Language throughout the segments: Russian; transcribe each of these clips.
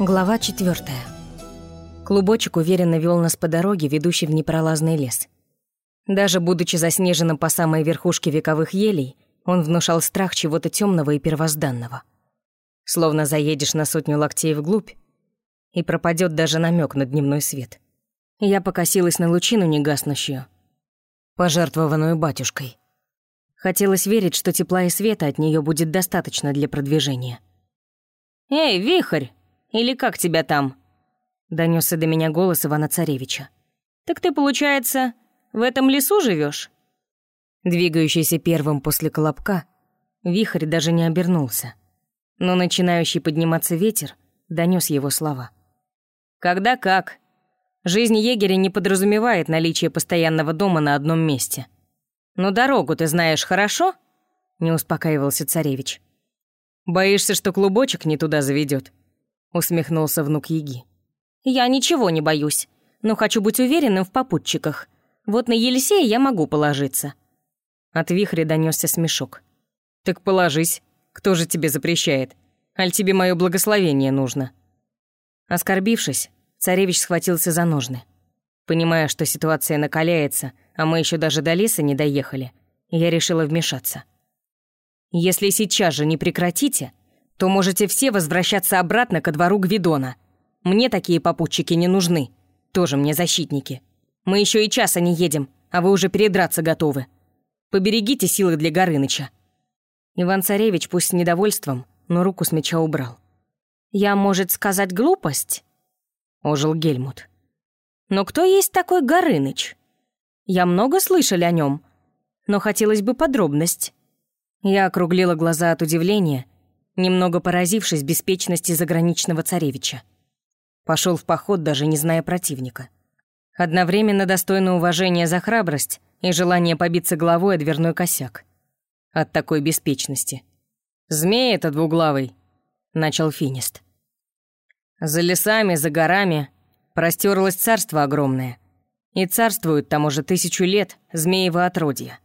Глава четвертая. Клубочек уверенно вел нас по дороге, ведущей в непролазный лес. Даже будучи заснеженным по самой верхушке вековых елей, он внушал страх чего-то темного и первозданного. Словно заедешь на сотню локтей вглубь, и пропадет даже намек на дневной свет. Я покосилась на лучину негаснущую, пожертвованную батюшкой. Хотелось верить, что тепла и света от нее будет достаточно для продвижения. «Эй, вихрь! Или как тебя там?» Донесся до меня голос Ивана Царевича. «Так ты, получается, в этом лесу живешь? Двигающийся первым после колобка, вихрь даже не обернулся. Но начинающий подниматься ветер донес его слова. «Когда как. Жизнь егеря не подразумевает наличие постоянного дома на одном месте. Но дорогу ты знаешь хорошо?» Не успокаивался царевич. «Боишься, что клубочек не туда заведет? Усмехнулся внук Еги. «Я ничего не боюсь, но хочу быть уверенным в попутчиках. Вот на Елисея я могу положиться». От вихря донесся смешок. «Так положись. Кто же тебе запрещает? Аль тебе мое благословение нужно?» Оскорбившись, царевич схватился за ножны. Понимая, что ситуация накаляется, а мы еще даже до леса не доехали, я решила вмешаться. «Если сейчас же не прекратите, то можете все возвращаться обратно ко двору Гвидона. Мне такие попутчики не нужны. Тоже мне защитники. Мы еще и часа не едем, а вы уже передраться готовы. Поберегите силы для Горыныча». Иван-царевич, пусть с недовольством, но руку с меча убрал. «Я, может, сказать глупость?» — ожил Гельмут. «Но кто есть такой Горыныч? Я много слышали о нем, но хотелось бы подробность». Я округлила глаза от удивления, немного поразившись беспечности заграничного царевича. Пошел в поход, даже не зная противника. Одновременно достойно уважения за храбрость и желание побиться головой о дверной косяк. От такой беспечности. «Змей это двуглавый», — начал Финист. «За лесами, за горами простерлось царство огромное, и царствуют там уже тысячу лет змеево отродья.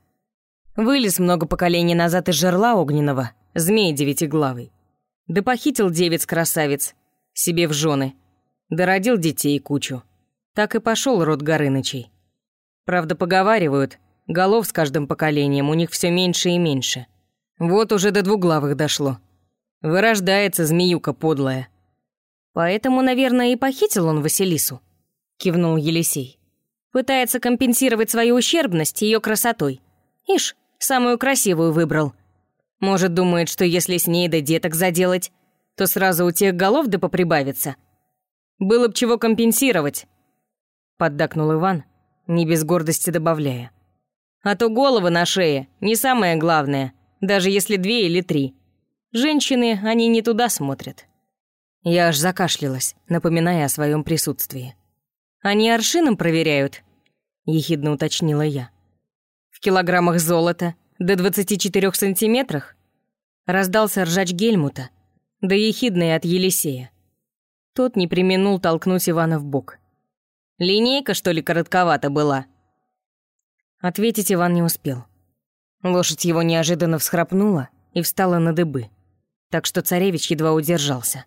Вылез много поколений назад из жерла огненного, змей девятиглавый. Да похитил девиц-красавиц себе в жены, да родил детей кучу. Так и пошел род Горынычей. Правда, поговаривают, голов с каждым поколением у них все меньше и меньше. Вот уже до двуглавых дошло. Вырождается змеюка подлая. Поэтому, наверное, и похитил он Василису, кивнул Елисей. Пытается компенсировать свою ущербность ее красотой. Ишь, самую красивую выбрал. Может, думает, что если с ней до деток заделать, то сразу у тех голов да поприбавится. Было б чего компенсировать, поддакнул Иван, не без гордости добавляя. А то головы на шее не самое главное, даже если две или три. Женщины, они не туда смотрят. Я аж закашлялась, напоминая о своем присутствии. «Они аршином проверяют?» – ехидно уточнила я. «В килограммах золота, до 24 сантиметрах?» Раздался ржач Гельмута, да ехидный от Елисея. Тот не применул толкнуть Ивана в бок. Линейка, что ли, коротковата была?» Ответить Иван не успел. Лошадь его неожиданно всхрапнула и встала на дыбы, так что царевич едва удержался.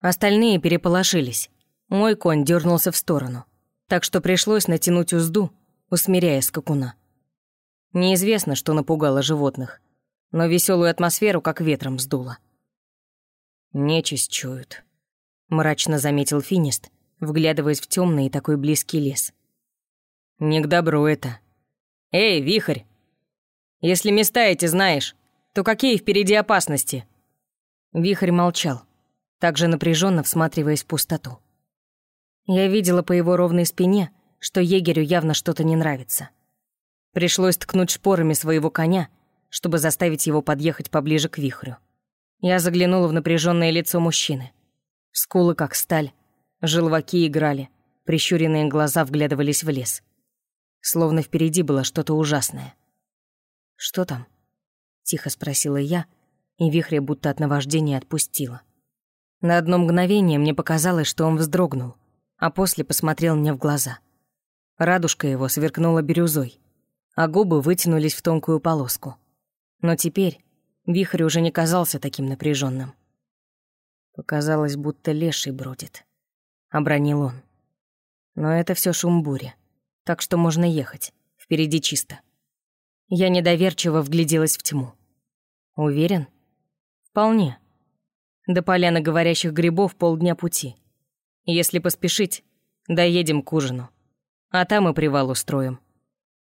Остальные переполошились. Мой конь дернулся в сторону, так что пришлось натянуть узду, усмиряя скакуна. Неизвестно, что напугало животных, но веселую атмосферу как ветром сдуло. «Нечисть чуют», — мрачно заметил Финист, вглядываясь в темный и такой близкий лес. «Не к добру это. Эй, вихрь! Если места эти знаешь, то какие впереди опасности?» Вихрь молчал, также напряженно всматриваясь в пустоту. Я видела по его ровной спине, что егерю явно что-то не нравится. Пришлось ткнуть шпорами своего коня, чтобы заставить его подъехать поближе к вихрю. Я заглянула в напряженное лицо мужчины. Скулы как сталь, Желваки играли, прищуренные глаза вглядывались в лес. Словно впереди было что-то ужасное. «Что там?» — тихо спросила я, и вихря будто от наваждения отпустила. На одно мгновение мне показалось, что он вздрогнул, а после посмотрел мне в глаза. Радужка его сверкнула бирюзой, а губы вытянулись в тонкую полоску. Но теперь вихрь уже не казался таким напряженным. Показалось, будто леший бродит. Обронил он. Но это все шум бури, так что можно ехать. Впереди чисто. Я недоверчиво вгляделась в тьму. Уверен? Вполне. До поляны говорящих грибов полдня пути. Если поспешить, доедем к ужину. А там и привал устроим.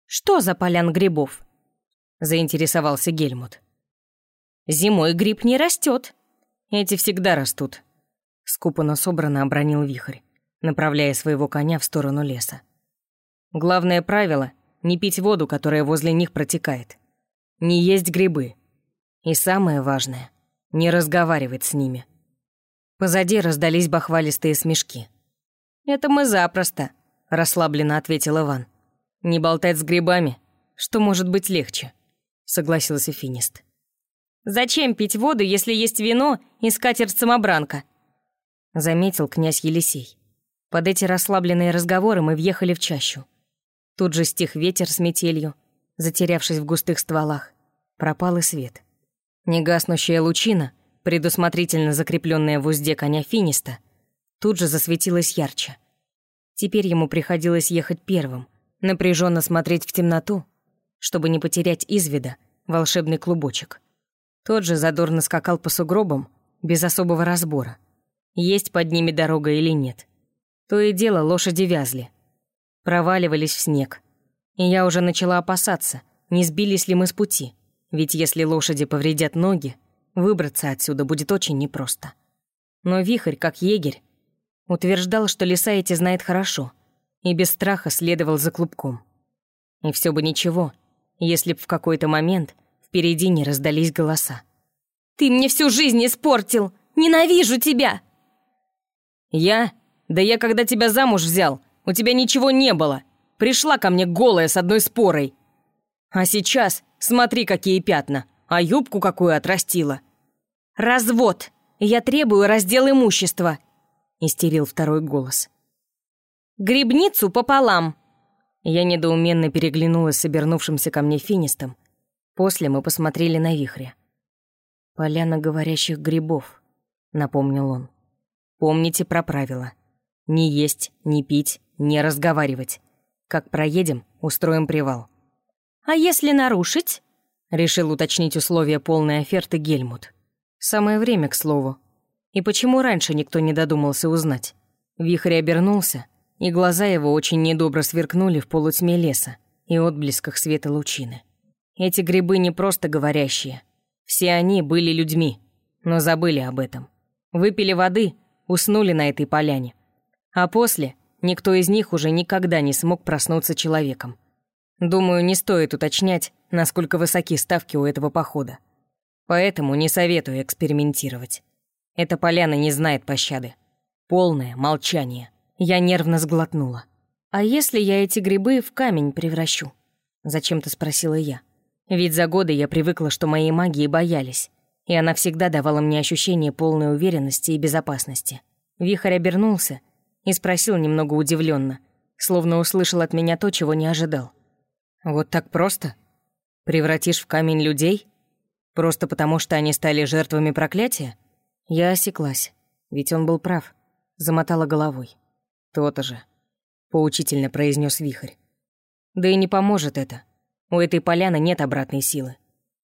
«Что за полян грибов?» — заинтересовался Гельмут. «Зимой гриб не растет. Эти всегда растут», — скупо собрано обронил вихрь, направляя своего коня в сторону леса. «Главное правило — не пить воду, которая возле них протекает. Не есть грибы. И самое важное — не разговаривать с ними». Позади раздались бахвалистые смешки. «Это мы запросто», — расслабленно ответил Иван. «Не болтать с грибами, что может быть легче», — согласился Финист. «Зачем пить воду, если есть вино и скатерть-самобранка?» — заметил князь Елисей. Под эти расслабленные разговоры мы въехали в чащу. Тут же стих ветер с метелью, затерявшись в густых стволах. Пропал и свет. Негаснущая лучина, предусмотрительно закрепленная в узде коня Финиста, тут же засветилась ярче. Теперь ему приходилось ехать первым — напряженно смотреть в темноту, чтобы не потерять из вида волшебный клубочек. Тот же задорно скакал по сугробам, без особого разбора, есть под ними дорога или нет. То и дело лошади вязли, проваливались в снег. И я уже начала опасаться, не сбились ли мы с пути, ведь если лошади повредят ноги, выбраться отсюда будет очень непросто. Но Вихрь, как егерь, утверждал, что леса эти знает хорошо — и без страха следовал за клубком. И все бы ничего, если б в какой-то момент впереди не раздались голоса. «Ты мне всю жизнь испортил! Ненавижу тебя!» «Я? Да я когда тебя замуж взял, у тебя ничего не было. Пришла ко мне голая с одной спорой. А сейчас смотри, какие пятна, а юбку какую отрастила». «Развод! Я требую раздел имущества!» — истерил второй голос. Грибницу пополам!» Я недоуменно переглянулась с обернувшимся ко мне финистом. После мы посмотрели на вихря. «Поляна говорящих грибов», — напомнил он. «Помните про правила. Не есть, не пить, не разговаривать. Как проедем, устроим привал». «А если нарушить?» — решил уточнить условия полной оферты Гельмут. «Самое время, к слову. И почему раньше никто не додумался узнать?» Вихрь обернулся — и глаза его очень недобро сверкнули в полутьме леса и отблесках света лучины. Эти грибы не просто говорящие. Все они были людьми, но забыли об этом. Выпили воды, уснули на этой поляне. А после никто из них уже никогда не смог проснуться человеком. Думаю, не стоит уточнять, насколько высоки ставки у этого похода. Поэтому не советую экспериментировать. Эта поляна не знает пощады. Полное молчание. Я нервно сглотнула. «А если я эти грибы в камень превращу?» Зачем-то спросила я. Ведь за годы я привыкла, что моей магии боялись, и она всегда давала мне ощущение полной уверенности и безопасности. Вихрь обернулся и спросил немного удивленно, словно услышал от меня то, чего не ожидал. «Вот так просто? Превратишь в камень людей? Просто потому, что они стали жертвами проклятия?» Я осеклась, ведь он был прав, замотала головой. «То-то же», — поучительно произнес Вихрь. «Да и не поможет это. У этой поляны нет обратной силы.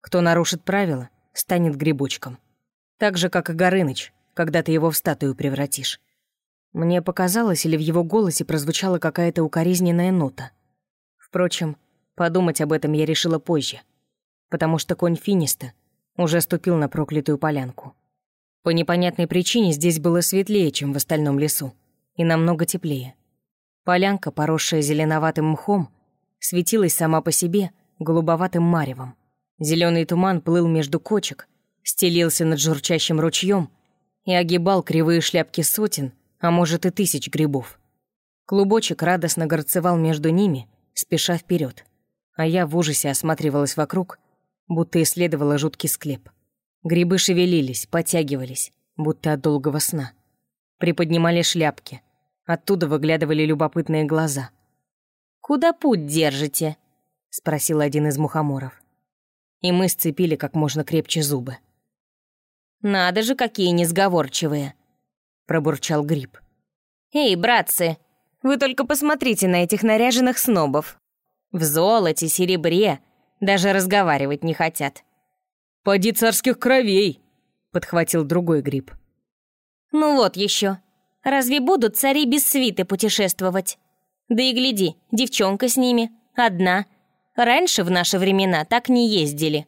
Кто нарушит правила, станет грибочком. Так же, как и Горыныч, когда ты его в статую превратишь». Мне показалось, или в его голосе прозвучала какая-то укоризненная нота. Впрочем, подумать об этом я решила позже, потому что конь Финиста уже ступил на проклятую полянку. По непонятной причине здесь было светлее, чем в остальном лесу и намного теплее. Полянка, поросшая зеленоватым мхом, светилась сама по себе голубоватым маревом. Зеленый туман плыл между кочек, стелился над журчащим ручьем и огибал кривые шляпки сотен, а может и тысяч грибов. Клубочек радостно горцевал между ними, спеша вперед, а я в ужасе осматривалась вокруг, будто исследовала жуткий склеп. Грибы шевелились, подтягивались, будто от долгого сна приподнимали шляпки. Оттуда выглядывали любопытные глаза. «Куда путь держите?» — спросил один из мухоморов. И мы сцепили как можно крепче зубы. Надо же, какие несговорчивые!» Пробурчал гриб. «Эй, братцы, вы только посмотрите на этих наряженных снобов. В золоте, серебре, даже разговаривать не хотят». «Поди царских кровей!» Подхватил другой гриб. «Ну вот еще. Разве будут цари без свиты путешествовать? Да и гляди, девчонка с ними, одна. Раньше в наши времена так не ездили».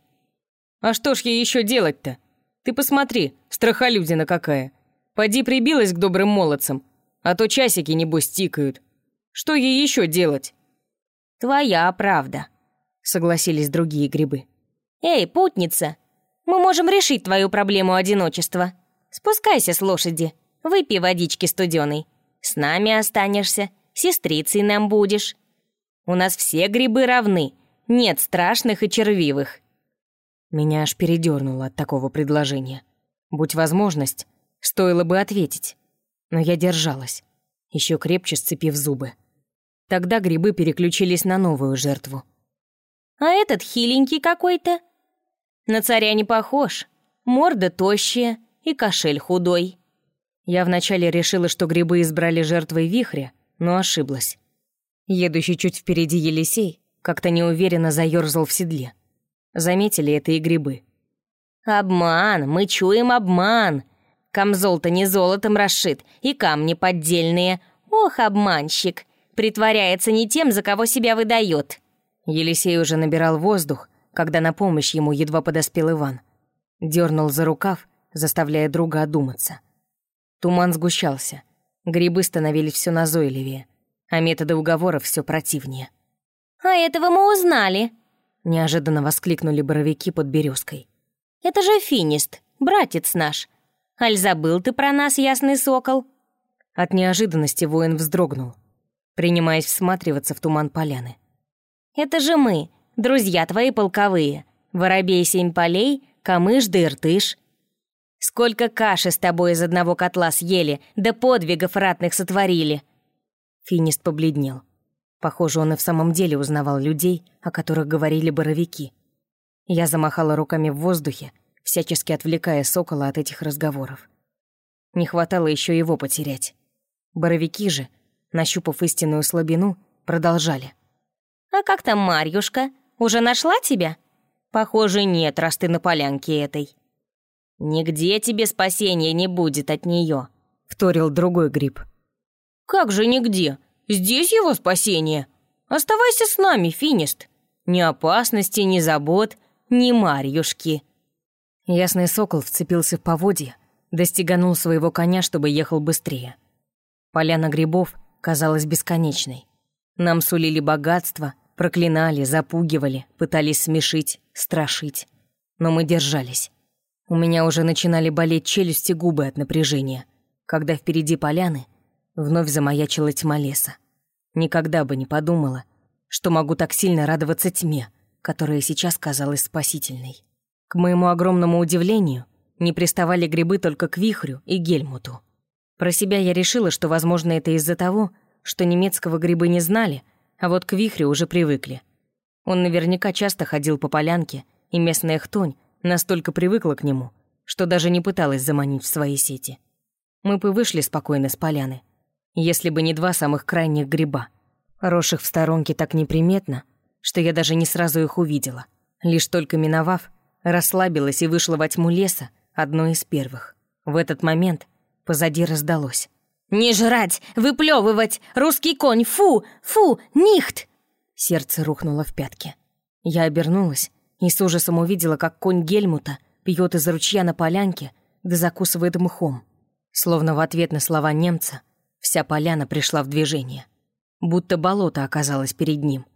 «А что ж ей еще делать-то? Ты посмотри, страхолюдина какая. Поди прибилась к добрым молодцам, а то часики, небось, тикают. Что ей еще делать?» «Твоя правда», — согласились другие грибы. «Эй, путница, мы можем решить твою проблему одиночества. Спускайся с лошади, выпей водички студеной. С нами останешься, сестрицей нам будешь. У нас все грибы равны, нет страшных и червивых». Меня аж передернуло от такого предложения. Будь возможность, стоило бы ответить. Но я держалась, еще крепче сцепив зубы. Тогда грибы переключились на новую жертву. «А этот хиленький какой-то?» На царя не похож. Морда тощая и кошель худой. Я вначале решила, что грибы избрали жертвой вихря, но ошиблась. Едущий чуть впереди Елисей как-то неуверенно заёрзал в седле. Заметили это и грибы. «Обман! Мы чуем обман! Камзол-то не золотом расшит, и камни поддельные. Ох, обманщик! Притворяется не тем, за кого себя выдает. Елисей уже набирал воздух, когда на помощь ему едва подоспел Иван. Дернул за рукав, заставляя друга одуматься. Туман сгущался, грибы становились все назойливее, а методы уговоров все противнее. «А этого мы узнали!» Неожиданно воскликнули боровики под березкой. «Это же финист, братец наш. Аль забыл ты про нас, ясный сокол?» От неожиданности воин вздрогнул, принимаясь всматриваться в туман поляны. «Это же мы, друзья твои полковые, воробей семь полей, камыш да иртыш. Сколько каши с тобой из одного котла съели, да подвигов ратных сотворили!» Финист побледнел. Похоже, он и в самом деле узнавал людей, о которых говорили боровики. Я замахала руками в воздухе, всячески отвлекая сокола от этих разговоров. Не хватало еще его потерять. Боровики же, нащупав истинную слабину, продолжали. «А как там Марьюшка? Уже нашла тебя?» «Похоже, нет, раз ты на полянке этой». «Нигде тебе спасения не будет от нее», — вторил другой гриб. «Как же нигде? Здесь его спасение. Оставайся с нами, Финист. Ни опасности, ни забот, ни Марьюшки». Ясный сокол вцепился в поводья, достиганул своего коня, чтобы ехал быстрее. Поляна грибов казалась бесконечной. Нам сулили богатство, Проклинали, запугивали, пытались смешить, страшить. Но мы держались. У меня уже начинали болеть челюсти губы от напряжения, когда впереди поляны вновь замаячила тьма леса. Никогда бы не подумала, что могу так сильно радоваться тьме, которая сейчас казалась спасительной. К моему огромному удивлению, не приставали грибы только к Вихрю и Гельмуту. Про себя я решила, что, возможно, это из-за того, что немецкого грибы не знали, а вот к вихрю уже привыкли. Он наверняка часто ходил по полянке, и местная хтонь настолько привыкла к нему, что даже не пыталась заманить в свои сети. Мы бы вышли спокойно с поляны, если бы не два самых крайних гриба, росших в сторонке так неприметно, что я даже не сразу их увидела. Лишь только миновав, расслабилась и вышла во тьму леса, одной из первых. В этот момент позади раздалось. «Не жрать! Выплевывать! Русский конь! Фу! Фу! Нихт!» Сердце рухнуло в пятки. Я обернулась и с ужасом увидела, как конь Гельмута пьет из ручья на полянке да закусывает мхом. Словно в ответ на слова немца вся поляна пришла в движение. Будто болото оказалось перед ним.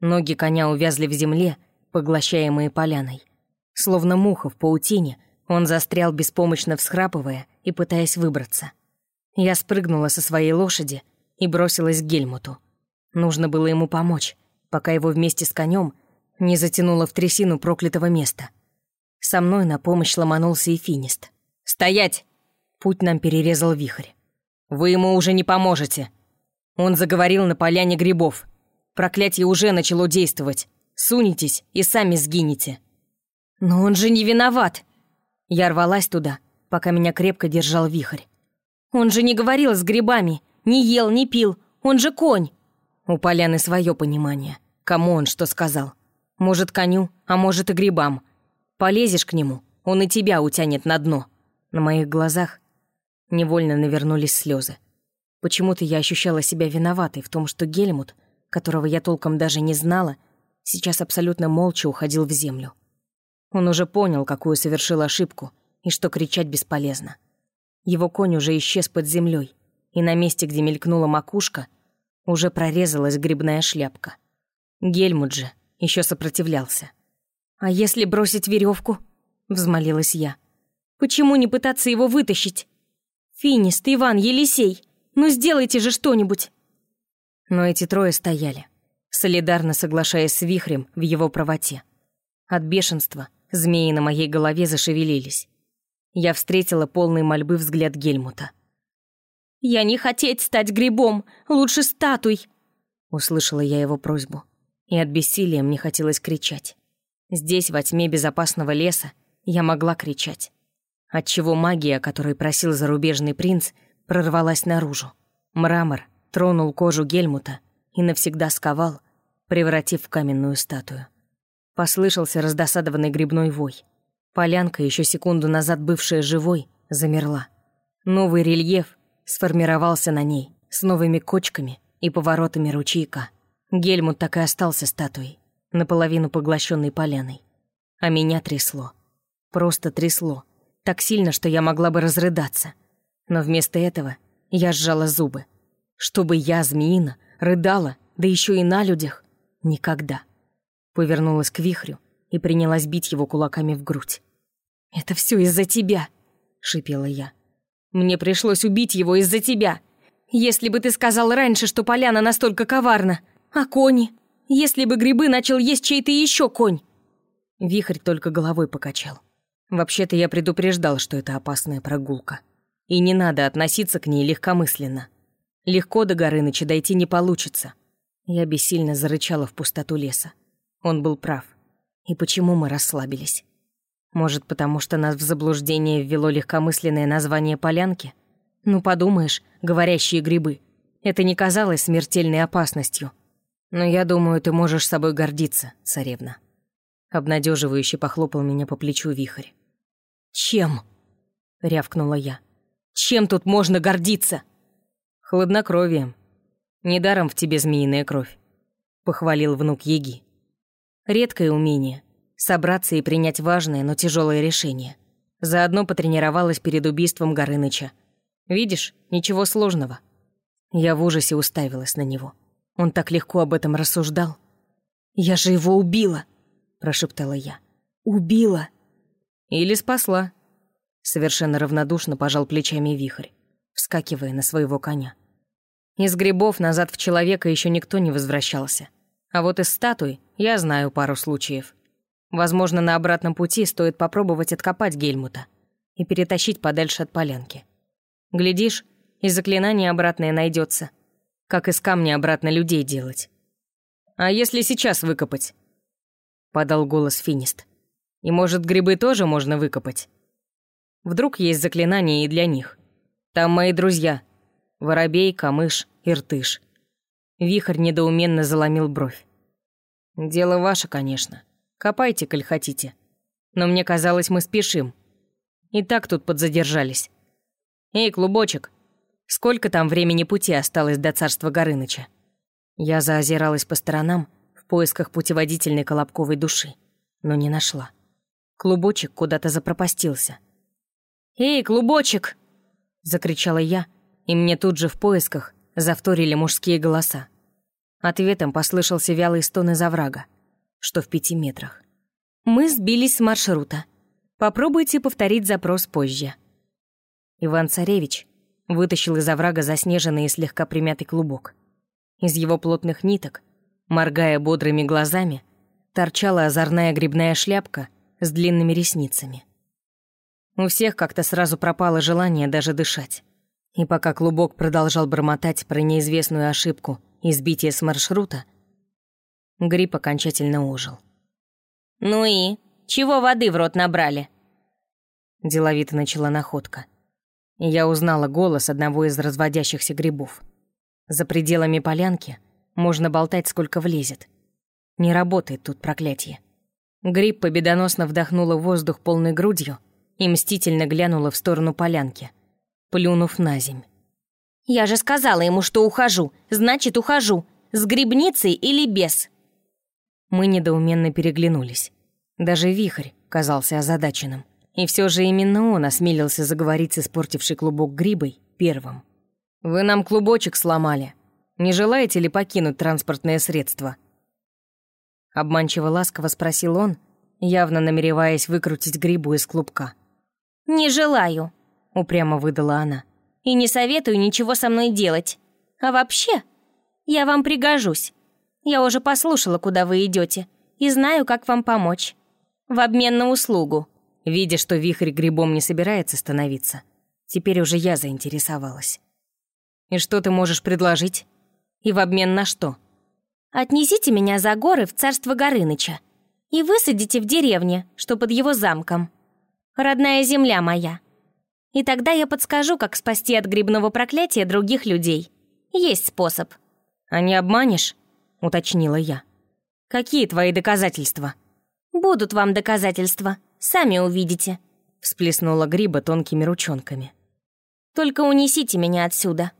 Ноги коня увязли в земле, поглощаемые поляной. Словно муха в паутине, он застрял беспомощно всхрапывая и пытаясь выбраться. Я спрыгнула со своей лошади и бросилась к Гельмуту. Нужно было ему помочь, пока его вместе с конем не затянуло в трясину проклятого места. Со мной на помощь ломанулся и финист. «Стоять!» Путь нам перерезал вихрь. «Вы ему уже не поможете!» Он заговорил на поляне грибов. Проклятие уже начало действовать. Сунетесь и сами сгинете. «Но он же не виноват!» Я рвалась туда, пока меня крепко держал вихрь. «Он же не говорил с грибами, не ел, не пил, он же конь!» У поляны свое понимание. Кому он что сказал? Может, коню, а может и грибам. Полезешь к нему, он и тебя утянет на дно. На моих глазах невольно навернулись слезы. Почему-то я ощущала себя виноватой в том, что Гельмут, которого я толком даже не знала, сейчас абсолютно молча уходил в землю. Он уже понял, какую совершил ошибку, и что кричать бесполезно. Его конь уже исчез под землей, и на месте, где мелькнула макушка, уже прорезалась грибная шляпка. Гельмут же еще сопротивлялся. «А если бросить веревку? взмолилась я. «Почему не пытаться его вытащить? Финист, Иван, Елисей, ну сделайте же что-нибудь!» Но эти трое стояли, солидарно соглашаясь с вихрем в его правоте. От бешенства змеи на моей голове зашевелились. Я встретила полный мольбы взгляд Гельмута. «Я не хотеть стать грибом, лучше статуй!» Услышала я его просьбу, и от бессилия мне хотелось кричать. Здесь, во тьме безопасного леса, я могла кричать. Отчего магия, которой просил зарубежный принц, прорвалась наружу. Мрамор тронул кожу Гельмута и навсегда сковал, превратив в каменную статую. Послышался раздосадованный грибной вой. Полянка, еще секунду назад бывшая живой, замерла. Новый рельеф сформировался на ней с новыми кочками и поворотами ручейка. Гельмут так и остался статуей наполовину поглощенной поляной. А меня трясло. Просто трясло. Так сильно, что я могла бы разрыдаться. Но вместо этого я сжала зубы. Чтобы я, змеина, рыдала, да еще и на людях. Никогда. Повернулась к вихрю и принялась бить его кулаками в грудь. «Это все из-за тебя!» — шипела я. «Мне пришлось убить его из-за тебя! Если бы ты сказал раньше, что поляна настолько коварна! А кони? Если бы грибы начал есть чей-то еще конь!» Вихрь только головой покачал. Вообще-то я предупреждал, что это опасная прогулка. И не надо относиться к ней легкомысленно. Легко до Горыныча дойти не получится. Я бессильно зарычала в пустоту леса. Он был прав. И почему мы расслабились? Может, потому что нас в заблуждение ввело легкомысленное название полянки? Ну, подумаешь, говорящие грибы. Это не казалось смертельной опасностью. Но я думаю, ты можешь собой гордиться, царевна. Обнадеживающе похлопал меня по плечу вихрь. «Чем?» — рявкнула я. «Чем тут можно гордиться?» «Хладнокровием. Недаром в тебе змеиная кровь», — похвалил внук Еги. «Редкое умение — собраться и принять важное, но тяжелое решение. Заодно потренировалась перед убийством Горыныча. Видишь, ничего сложного». Я в ужасе уставилась на него. Он так легко об этом рассуждал. «Я же его убила!» – прошептала я. «Убила!» «Или спасла!» Совершенно равнодушно пожал плечами вихрь, вскакивая на своего коня. Из грибов назад в человека еще никто не возвращался. А вот из статуи я знаю пару случаев. Возможно, на обратном пути стоит попробовать откопать Гельмута и перетащить подальше от полянки. Глядишь, и заклинание обратное найдется – как из камня обратно людей делать. «А если сейчас выкопать?» — подал голос Финист. «И, может, грибы тоже можно выкопать? Вдруг есть заклинание и для них. Там мои друзья. Воробей, Камыш, Иртыш». Вихрь недоуменно заломил бровь. «Дело ваше, конечно. Копайте, коль хотите. Но мне казалось, мы спешим. И так тут подзадержались. Эй, клубочек, Сколько там времени пути осталось до царства Горыныча? Я заозиралась по сторонам в поисках путеводительной колобковой души, но не нашла. Клубочек куда-то запропастился. «Эй, клубочек!» — закричала я, и мне тут же в поисках завторили мужские голоса. Ответом послышался вялый стон из оврага, что в пяти метрах. «Мы сбились с маршрута. Попробуйте повторить запрос позже». Иван-царевич вытащил из оврага заснеженный и слегка примятый клубок. Из его плотных ниток, моргая бодрыми глазами, торчала озорная грибная шляпка с длинными ресницами. У всех как-то сразу пропало желание даже дышать. И пока клубок продолжал бормотать про неизвестную ошибку и сбитие с маршрута, гриб окончательно ожил. «Ну и? Чего воды в рот набрали?» — деловито начала находка. И я узнала голос одного из разводящихся грибов. За пределами полянки можно болтать, сколько влезет. Не работает тут проклятие. Гриб победоносно вдохнула воздух полной грудью и мстительно глянула в сторону полянки, плюнув на земь. «Я же сказала ему, что ухожу, значит, ухожу. С грибницей или без?» Мы недоуменно переглянулись. Даже вихрь казался озадаченным. И все же именно он осмелился заговорить с испортившей клубок грибой первым. «Вы нам клубочек сломали. Не желаете ли покинуть транспортное средство?» Обманчиво ласково спросил он, явно намереваясь выкрутить грибу из клубка. «Не желаю», — упрямо выдала она. «И не советую ничего со мной делать. А вообще, я вам пригожусь. Я уже послушала, куда вы идете, и знаю, как вам помочь. В обмен на услугу». Видя, что вихрь грибом не собирается становиться, теперь уже я заинтересовалась. «И что ты можешь предложить? И в обмен на что?» Отнесите меня за горы в царство Горыныча и высадите в деревне, что под его замком. Родная земля моя. И тогда я подскажу, как спасти от грибного проклятия других людей. Есть способ». «А не обманешь?» — уточнила я. «Какие твои доказательства?» «Будут вам доказательства, сами увидите», — всплеснула гриба тонкими ручонками. «Только унесите меня отсюда».